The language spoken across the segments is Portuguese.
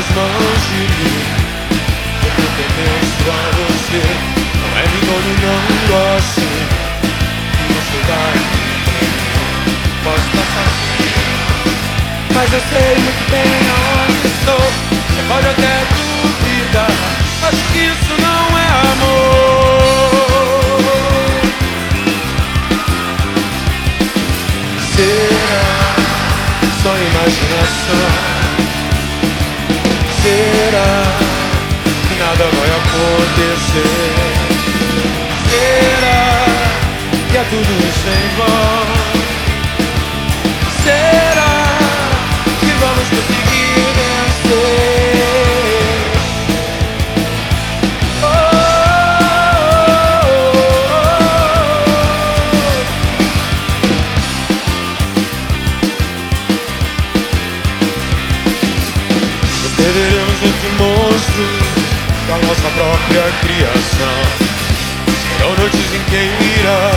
suas mãos de mim. Tô temendo a você, não é me dominando assim. E você vai, posso passar. Mas eu sei muito bem aonde estou. Você pode até duvidar, acho que isso não é amor. Será só imaginação? Que nada vai acontecer? Nossa própria criação. Serão noites inteiras,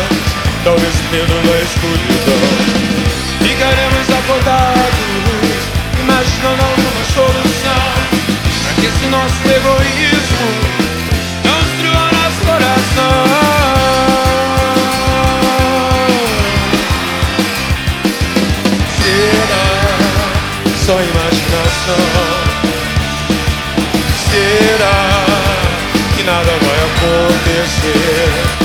talvez medo da escuridão. Ficaremos acordados, of this year